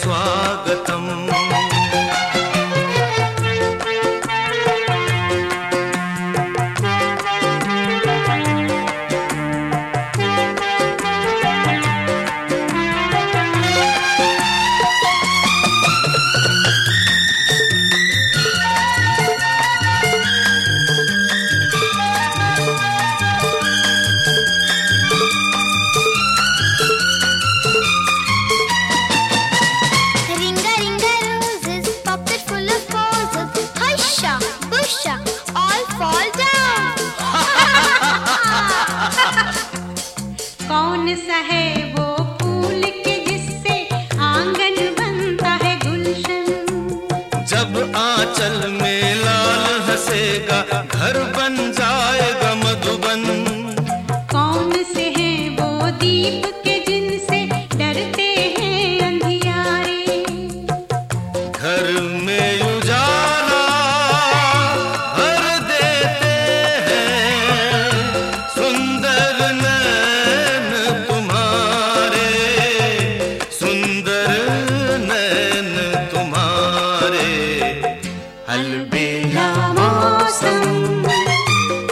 ಸ್ವಾ है वो फूल के जिससे आँगन बनता है गुलशन। जब आंचल में लाल हंसेगा, घर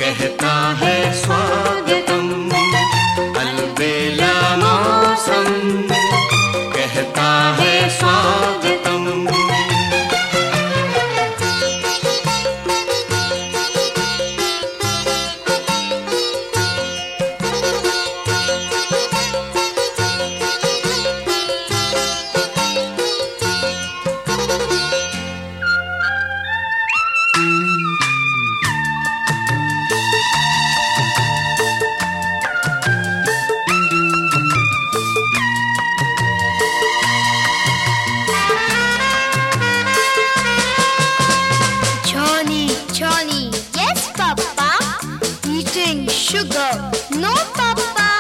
que es esto? sugar, no papa.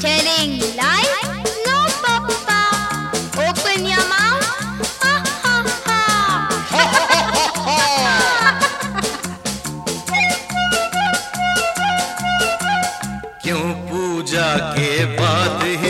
Telling lies, no papa. Open your mouth, ha ha ha. क्यों पूजा के बाद ही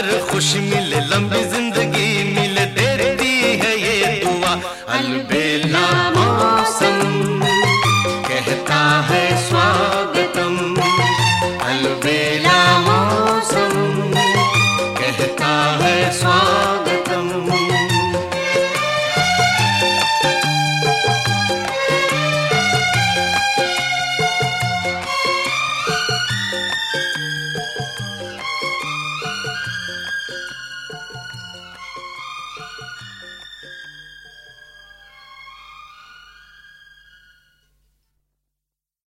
हर खुश मिले लंबी ज़िंदगी मिले देती है ये दुआ। अलबेला मौसम।